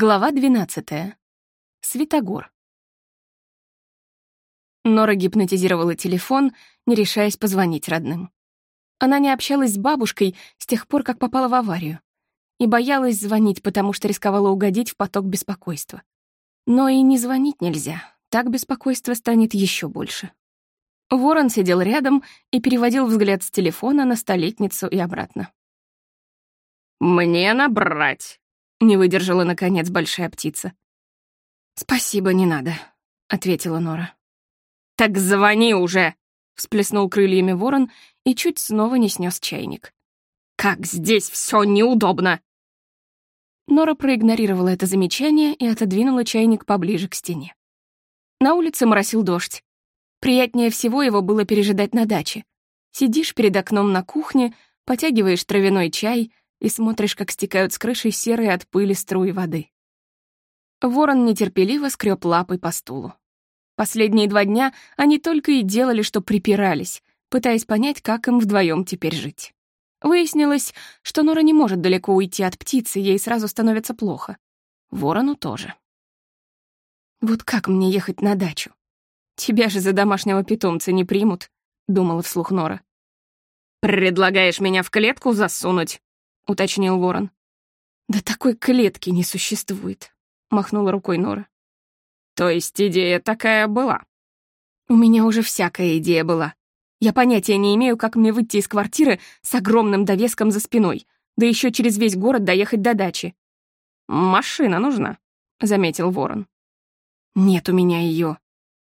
Глава 12. Светогор. Нора гипнотизировала телефон, не решаясь позвонить родным. Она не общалась с бабушкой с тех пор, как попала в аварию, и боялась звонить, потому что рисковала угодить в поток беспокойства. Но и не звонить нельзя, так беспокойство станет еще больше. Ворон сидел рядом и переводил взгляд с телефона на столетницу и обратно. «Мне набрать», не выдержала, наконец, большая птица. «Спасибо, не надо», — ответила Нора. «Так звони уже!» — всплеснул крыльями ворон и чуть снова не снес чайник. «Как здесь все неудобно!» Нора проигнорировала это замечание и отодвинула чайник поближе к стене. На улице моросил дождь. Приятнее всего его было пережидать на даче. Сидишь перед окном на кухне, потягиваешь травяной чай, и смотришь, как стекают с крыши серые от пыли струи воды. Ворон нетерпеливо скреб лапой по стулу. Последние два дня они только и делали, что припирались, пытаясь понять, как им вдвоем теперь жить. Выяснилось, что Нора не может далеко уйти от птицы, ей сразу становится плохо. Ворону тоже. «Вот как мне ехать на дачу? Тебя же за домашнего питомца не примут», — думала вслух Нора. «Предлагаешь меня в клетку засунуть?» — уточнил ворон. «Да такой клетки не существует», — махнула рукой Нора. «То есть идея такая была?» «У меня уже всякая идея была. Я понятия не имею, как мне выйти из квартиры с огромным довеском за спиной, да еще через весь город доехать до дачи». «Машина нужна», — заметил ворон. «Нет у меня ее,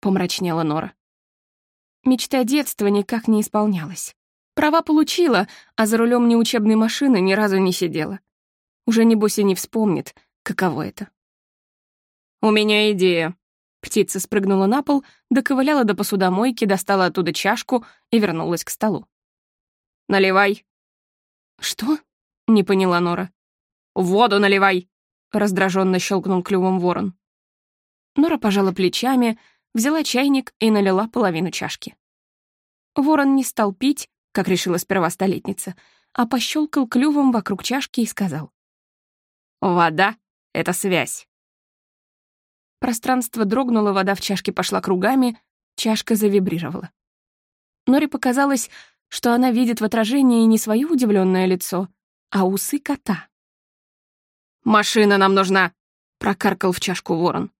помрачнела Нора. Мечта детства никак не исполнялась. Права получила, а за рулем неучебной машины ни разу не сидела. Уже, небось, и не вспомнит, каково это. «У меня идея». Птица спрыгнула на пол, доковыляла до посудомойки, достала оттуда чашку и вернулась к столу. «Наливай». «Что?» — не поняла Нора. «Воду наливай!» — раздраженно щелкнул клювом ворон. Нора пожала плечами, взяла чайник и налила половину чашки. Ворон не стал пить, как решила сперва столетница, а пощелкал клювом вокруг чашки и сказал. «Вода — это связь». Пространство дрогнуло, вода в чашке пошла кругами, чашка завибрировала. Норе показалось, что она видит в отражении не свое удивленное лицо, а усы кота. «Машина нам нужна!» — прокаркал в чашку ворон.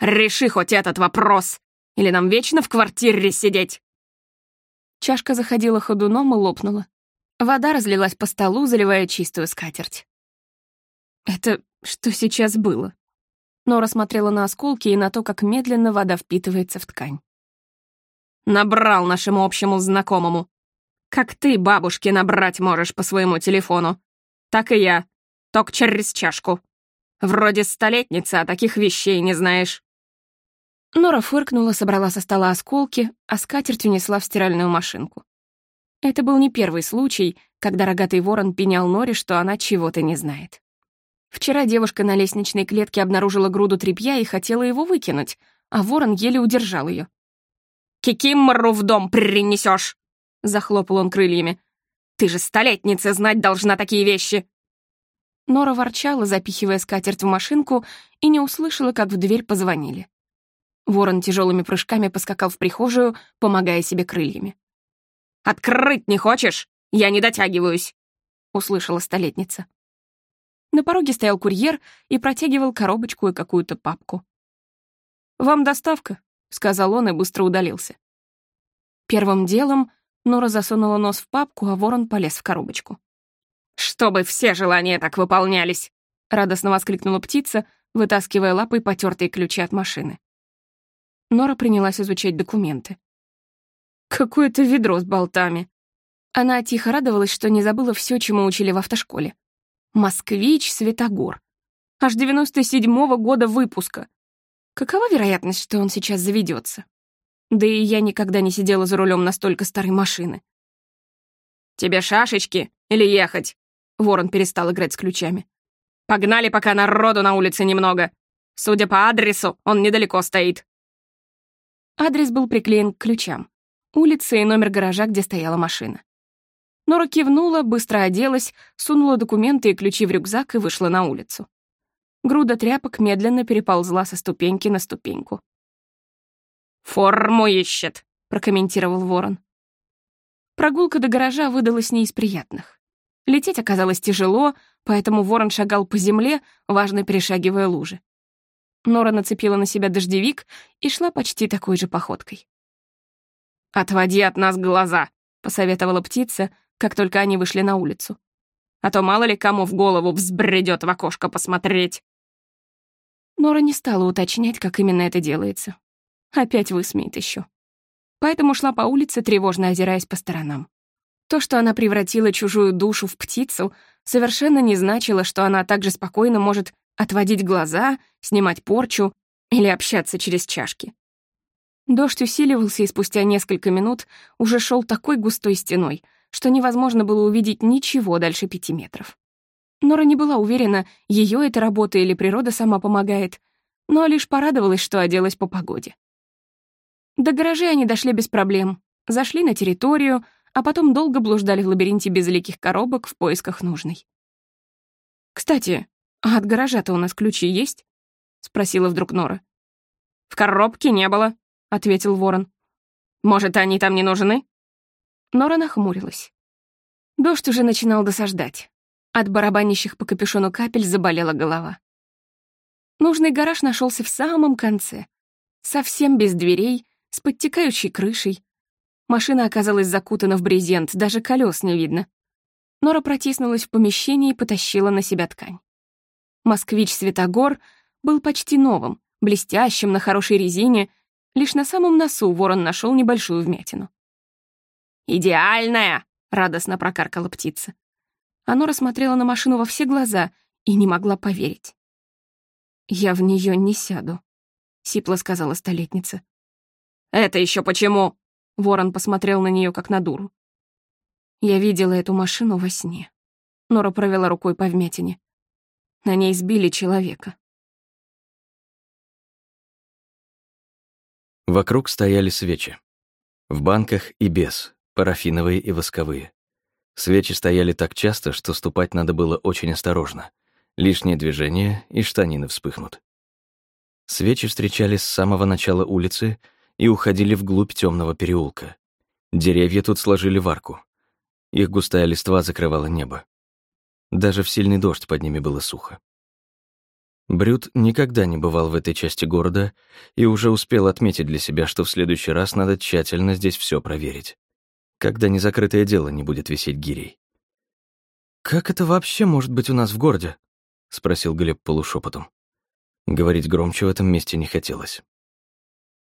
«Реши хоть этот вопрос! Или нам вечно в квартире сидеть?» Чашка заходила ходуном и лопнула. Вода разлилась по столу, заливая чистую скатерть. Это что сейчас было? Нора смотрела на осколки и на то, как медленно вода впитывается в ткань. «Набрал нашему общему знакомому. Как ты бабушке набрать можешь по своему телефону, так и я, только через чашку. Вроде столетница, а таких вещей не знаешь». Нора фыркнула, собрала со стола осколки, а скатерть унесла в стиральную машинку. Это был не первый случай, когда рогатый ворон пенял Норе, что она чего-то не знает. Вчера девушка на лестничной клетке обнаружила груду тряпья и хотела его выкинуть, а ворон еле удержал ее. «Кикимору в дом принесешь!» — захлопал он крыльями. «Ты же столетница знать должна такие вещи!» Нора ворчала, запихивая скатерть в машинку, и не услышала, как в дверь позвонили. Ворон тяжелыми прыжками поскакал в прихожую, помогая себе крыльями. «Открыть не хочешь? Я не дотягиваюсь!» — услышала столетница. На пороге стоял курьер и протягивал коробочку и какую-то папку. «Вам доставка», — сказал он и быстро удалился. Первым делом Нора засунула нос в папку, а ворон полез в коробочку. «Чтобы все желания так выполнялись!» — радостно воскликнула птица, вытаскивая лапой потертые ключи от машины. Нора принялась изучать документы. Какое-то ведро с болтами. Она тихо радовалась, что не забыла все, чему учили в автошколе. «Москвич Светогор». Аж 97-го года выпуска. Какова вероятность, что он сейчас заведется? Да и я никогда не сидела за рулем настолько старой машины. «Тебе шашечки или ехать?» Ворон перестал играть с ключами. «Погнали, пока народу на улице немного. Судя по адресу, он недалеко стоит». Адрес был приклеен к ключам. Улица и номер гаража, где стояла машина. Нора кивнула, быстро оделась, сунула документы и ключи в рюкзак и вышла на улицу. Груда тряпок медленно переползла со ступеньки на ступеньку. «Форму ищет», — прокомментировал ворон. Прогулка до гаража выдалась не из приятных. Лететь оказалось тяжело, поэтому ворон шагал по земле, важно перешагивая лужи. Нора нацепила на себя дождевик и шла почти такой же походкой. «Отводи от нас глаза», — посоветовала птица, как только они вышли на улицу. «А то мало ли кому в голову взбредет в окошко посмотреть». Нора не стала уточнять, как именно это делается. Опять высмеет еще. Поэтому шла по улице, тревожно озираясь по сторонам. То, что она превратила чужую душу в птицу, совершенно не значило, что она также спокойно может отводить глаза, снимать порчу или общаться через чашки. Дождь усиливался, и спустя несколько минут уже шел такой густой стеной, что невозможно было увидеть ничего дальше пяти метров. Нора не была уверена, ее это работа или природа сама помогает, но лишь порадовалась, что оделась по погоде. До гаражей они дошли без проблем, зашли на территорию, а потом долго блуждали в лабиринте безликих коробок в поисках нужной. «Кстати, а от гаража-то у нас ключи есть?» — спросила вдруг Нора. «В коробке не было», — ответил Ворон. «Может, они там не нужны?» Нора нахмурилась. Дождь уже начинал досаждать. От барабанящих по капюшону капель заболела голова. Нужный гараж нашелся в самом конце. Совсем без дверей, с подтекающей крышей. Машина оказалась закутана в брезент, даже колес не видно. Нора протиснулась в помещение и потащила на себя ткань. «Москвич Светогор» был почти новым, блестящим, на хорошей резине, лишь на самом носу ворон нашел небольшую вмятину. «Идеальная!» — радостно прокаркала птица. Оно рассмотрело на машину во все глаза и не могла поверить. «Я в нее не сяду», — сипло сказала столетница. «Это еще почему?» Ворон посмотрел на нее как на дуру. Я видела эту машину во сне. Нора провела рукой по вмятине. На ней сбили человека. Вокруг стояли свечи. В банках и без, парафиновые и восковые. Свечи стояли так часто, что ступать надо было очень осторожно. Лишнее движение, и штанины вспыхнут. Свечи встречались с самого начала улицы и уходили вглубь темного переулка. Деревья тут сложили в арку. Их густая листва закрывала небо. Даже в сильный дождь под ними было сухо. Брюд никогда не бывал в этой части города и уже успел отметить для себя, что в следующий раз надо тщательно здесь все проверить, когда незакрытое дело не будет висеть гирей. «Как это вообще может быть у нас в городе?» — спросил Глеб полушепотом. Говорить громче в этом месте не хотелось.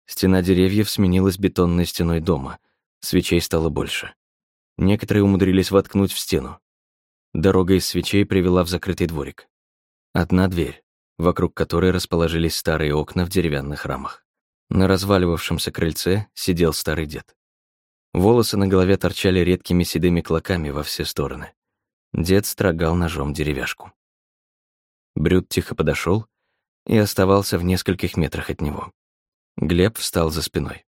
Стена деревьев сменилась бетонной стеной дома. Свечей стало больше. Некоторые умудрились воткнуть в стену. Дорога из свечей привела в закрытый дворик. Одна дверь, вокруг которой расположились старые окна в деревянных рамах. На разваливавшемся крыльце сидел старый дед. Волосы на голове торчали редкими седыми клоками во все стороны. Дед строгал ножом деревяшку. Брюд тихо подошел и оставался в нескольких метрах от него. Глеб встал за спиной.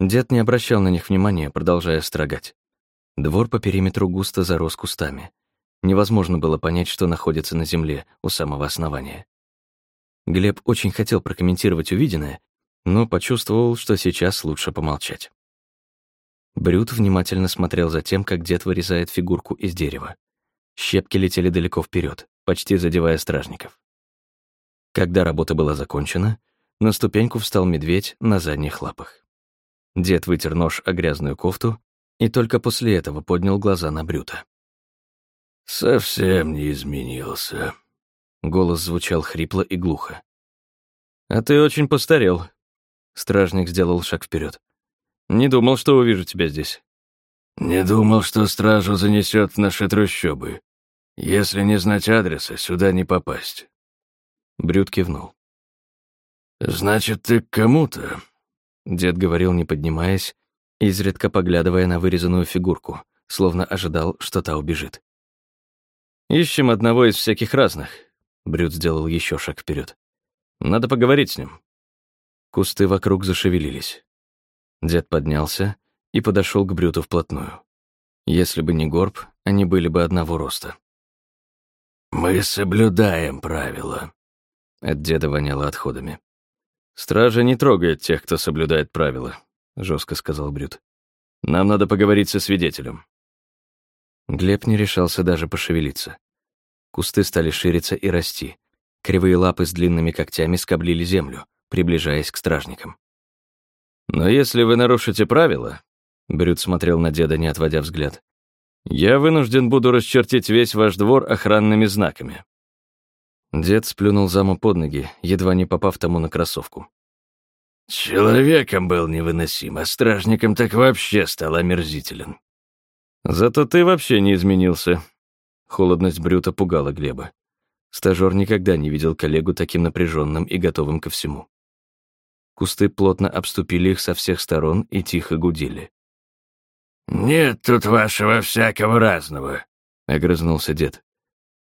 Дед не обращал на них внимания, продолжая строгать. Двор по периметру густо зарос кустами. Невозможно было понять, что находится на земле у самого основания. Глеб очень хотел прокомментировать увиденное, но почувствовал, что сейчас лучше помолчать. Брюд внимательно смотрел за тем, как дед вырезает фигурку из дерева. Щепки летели далеко вперед, почти задевая стражников. Когда работа была закончена, на ступеньку встал медведь на задних лапах. Дед вытер нож о грязную кофту и только после этого поднял глаза на Брюта. «Совсем не изменился». Голос звучал хрипло и глухо. «А ты очень постарел». Стражник сделал шаг вперед. «Не думал, что увижу тебя здесь». «Не думал, что стражу занесет в наши трущобы. Если не знать адреса, сюда не попасть». Брюд кивнул. «Значит, ты к кому-то?» Дед говорил, не поднимаясь, изредка поглядывая на вырезанную фигурку, словно ожидал, что та убежит. «Ищем одного из всяких разных», — Брюд сделал еще шаг вперед. «Надо поговорить с ним». Кусты вокруг зашевелились. Дед поднялся и подошел к Брюту вплотную. Если бы не горб, они были бы одного роста. «Мы соблюдаем правила», От деда воняло отходами. «Стража не трогает тех, кто соблюдает правила», — жестко сказал Брюд. «Нам надо поговорить со свидетелем». Глеб не решался даже пошевелиться. Кусты стали шириться и расти. Кривые лапы с длинными когтями скоблили землю, приближаясь к стражникам. «Но если вы нарушите правила», — Брюд смотрел на деда, не отводя взгляд, «я вынужден буду расчертить весь ваш двор охранными знаками. Дед сплюнул заму под ноги, едва не попав тому на кроссовку. «Человеком был невыносим, а стражником так вообще стал омерзителен». «Зато ты вообще не изменился». Холодность Брюта пугала Глеба. Стажёр никогда не видел коллегу таким напряженным и готовым ко всему. Кусты плотно обступили их со всех сторон и тихо гудели. «Нет тут вашего всякого разного», — огрызнулся дед.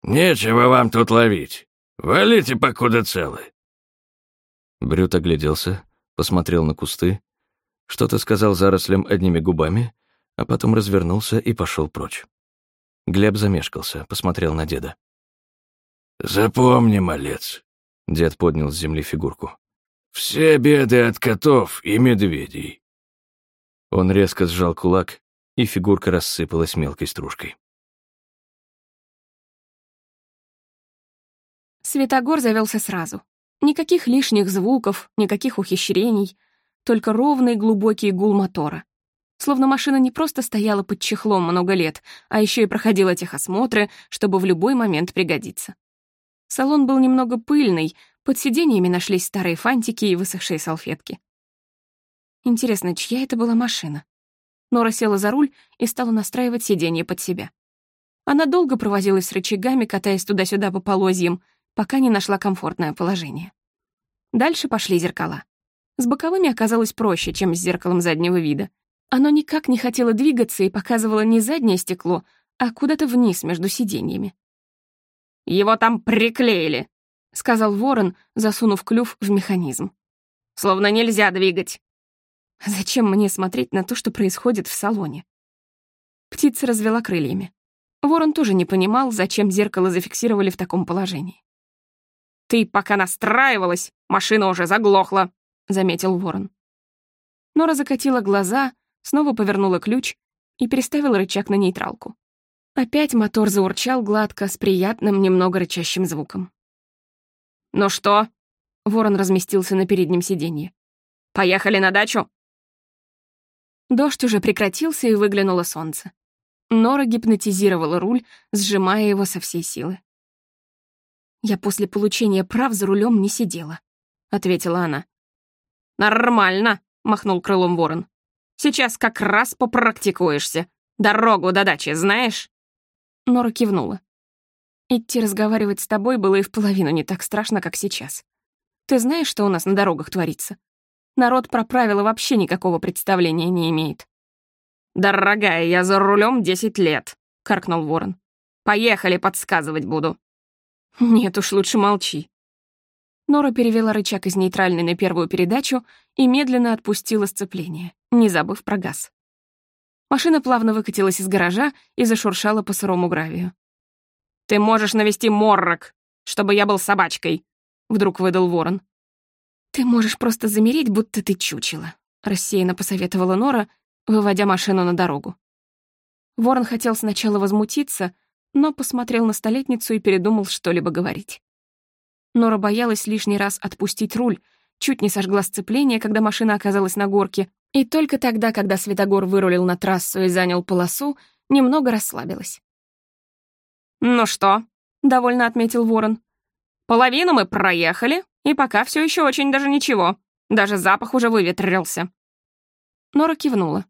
«Нечего вам тут ловить. Валите, покуда целы. Брют огляделся, посмотрел на кусты, что-то сказал зарослям одними губами, а потом развернулся и пошел прочь. Глеб замешкался, посмотрел на деда. «Запомни, малец», — дед поднял с земли фигурку. «Все беды от котов и медведей». Он резко сжал кулак, и фигурка рассыпалась мелкой стружкой. Светогор завелся сразу. Никаких лишних звуков, никаких ухищрений, только ровный глубокий гул мотора. Словно машина не просто стояла под чехлом много лет, а еще и проходила техосмотры, чтобы в любой момент пригодиться. Салон был немного пыльный, под сиденьями нашлись старые фантики и высохшие салфетки. Интересно, чья это была машина? Нора села за руль и стала настраивать сиденье под себя. Она долго провозилась с рычагами, катаясь туда-сюда по полозьям, пока не нашла комфортное положение. Дальше пошли зеркала. С боковыми оказалось проще, чем с зеркалом заднего вида. Оно никак не хотело двигаться и показывало не заднее стекло, а куда-то вниз между сиденьями. «Его там приклеили», — сказал ворон, засунув клюв в механизм. «Словно нельзя двигать». Зачем мне смотреть на то, что происходит в салоне? Птица развела крыльями. Ворон тоже не понимал, зачем зеркало зафиксировали в таком положении. «Ты пока настраивалась, машина уже заглохла», — заметил ворон. Нора закатила глаза, снова повернула ключ и переставила рычаг на нейтралку. Опять мотор заурчал гладко, с приятным, немного рычащим звуком. «Ну что?» — ворон разместился на переднем сиденье. «Поехали на дачу?» Дождь уже прекратился, и выглянуло солнце. Нора гипнотизировала руль, сжимая его со всей силы. «Я после получения прав за рулем не сидела», — ответила она. «Нормально», — махнул крылом ворон. «Сейчас как раз попрактикуешься. Дорогу до дачи знаешь?» Нора кивнула. «Идти разговаривать с тобой было и в половину не так страшно, как сейчас. Ты знаешь, что у нас на дорогах творится? Народ про правила вообще никакого представления не имеет». «Дорогая, я за рулем десять лет», — каркнул ворон. «Поехали, подсказывать буду». «Нет уж, лучше молчи». Нора перевела рычаг из нейтральной на первую передачу и медленно отпустила сцепление, не забыв про газ. Машина плавно выкатилась из гаража и зашуршала по сырому гравию. «Ты можешь навести моррок, чтобы я был собачкой», — вдруг выдал ворон. «Ты можешь просто замереть, будто ты чучело», — рассеянно посоветовала Нора, выводя машину на дорогу. Ворон хотел сначала возмутиться, но посмотрел на столетницу и передумал что-либо говорить. Нора боялась лишний раз отпустить руль, чуть не сожгла сцепление, когда машина оказалась на горке, и только тогда, когда Светогор вырулил на трассу и занял полосу, немного расслабилась. «Ну что?» — довольно отметил Ворон. «Половину мы проехали, и пока все еще очень даже ничего. Даже запах уже выветрился». Нора кивнула.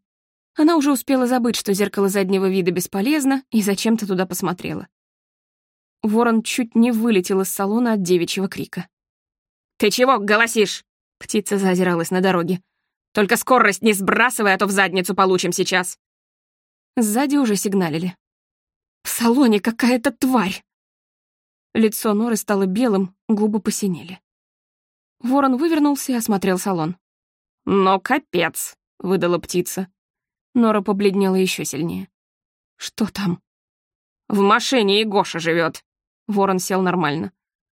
Она уже успела забыть, что зеркало заднего вида бесполезно, и зачем-то туда посмотрела. Ворон чуть не вылетел из салона от девичьего крика. «Ты чего голосишь?» Птица зазиралась на дороге. «Только скорость не сбрасывай, а то в задницу получим сейчас». Сзади уже сигналили. «В салоне какая-то тварь!» Лицо Норы стало белым, губы посинели. Ворон вывернулся и осмотрел салон. «Но капец!» — выдала птица. Нора побледнела еще сильнее. «Что там?» «В машине Егоша живет. Ворон сел нормально.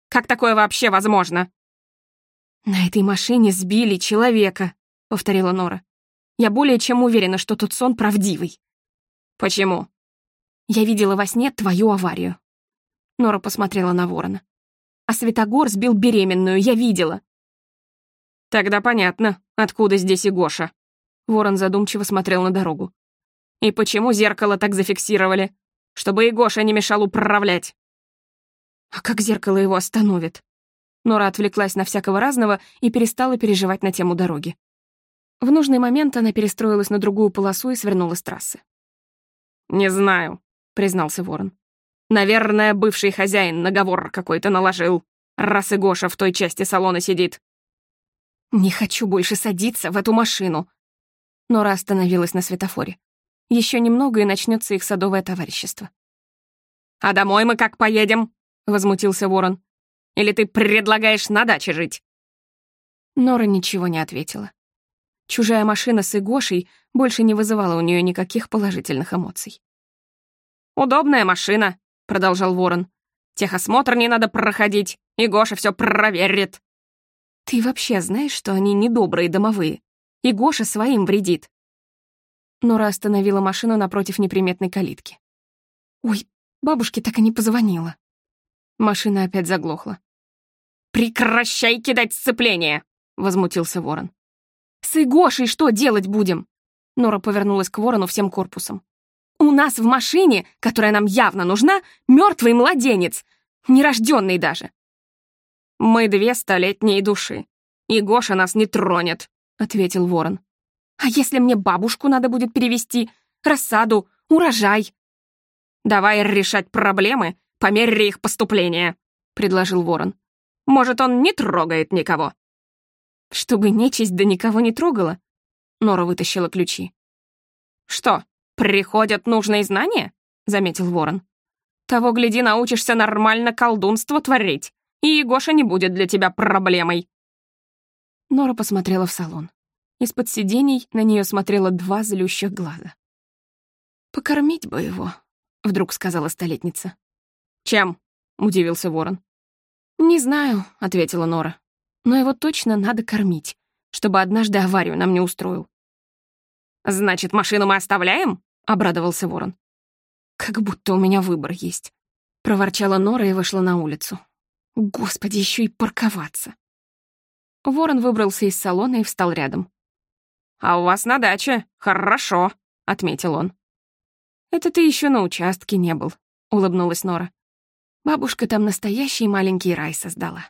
Как такое вообще возможно?» «На этой машине сбили человека», — повторила Нора. «Я более чем уверена, что тот сон правдивый». «Почему?» «Я видела во сне твою аварию». Нора посмотрела на ворона. «А Светогор сбил беременную, я видела». «Тогда понятно, откуда здесь и Гоша». Ворон задумчиво смотрел на дорогу. «И почему зеркало так зафиксировали? Чтобы и не мешал управлять». «А как зеркало его остановит?» Нора отвлеклась на всякого разного и перестала переживать на тему дороги. В нужный момент она перестроилась на другую полосу и свернула с трассы. «Не знаю», — признался Ворон. «Наверное, бывший хозяин наговор какой-то наложил, раз и Гоша в той части салона сидит». «Не хочу больше садиться в эту машину». Нора остановилась на светофоре. Еще немного, и начнется их садовое товарищество. «А домой мы как поедем?» — возмутился Ворон. Или ты предлагаешь на даче жить?» Нора ничего не ответила. Чужая машина с Игошей больше не вызывала у нее никаких положительных эмоций. «Удобная машина», — продолжал Ворон. «Техосмотр не надо проходить, и Гоша все проверит». «Ты вообще знаешь, что они недобрые домовые? И Гоша своим вредит». Нора остановила машину напротив неприметной калитки. «Ой, бабушке так и не позвонила». Машина опять заглохла. «Прекращай кидать сцепление!» — возмутился ворон. «С Игошей что делать будем?» Нора повернулась к ворону всем корпусом. «У нас в машине, которая нам явно нужна, мертвый младенец, нерожденный даже». «Мы две столетние души, и Гоша нас не тронет», — ответил ворон. «А если мне бабушку надо будет перевести, рассаду, урожай?» «Давай решать проблемы по мере их поступления», — предложил ворон. Может, он не трогает никого?» «Чтобы нечисть да никого не трогала?» Нора вытащила ключи. «Что, приходят нужные знания?» — заметил ворон. «Того, гляди, научишься нормально колдунство творить, и Егоша не будет для тебя проблемой». Нора посмотрела в салон. Из-под сидений на нее смотрело два злющих глаза. «Покормить бы его», — вдруг сказала столетница. «Чем?» — удивился ворон. «Не знаю», — ответила Нора. «Но его точно надо кормить, чтобы однажды аварию нам не устроил». «Значит, машину мы оставляем?» — обрадовался ворон. «Как будто у меня выбор есть», — проворчала Нора и вышла на улицу. «Господи, еще и парковаться». Ворон выбрался из салона и встал рядом. «А у вас на даче? Хорошо», — отметил он. «Это ты еще на участке не был», — улыбнулась Нора. Бабушка там настоящий маленький рай создала.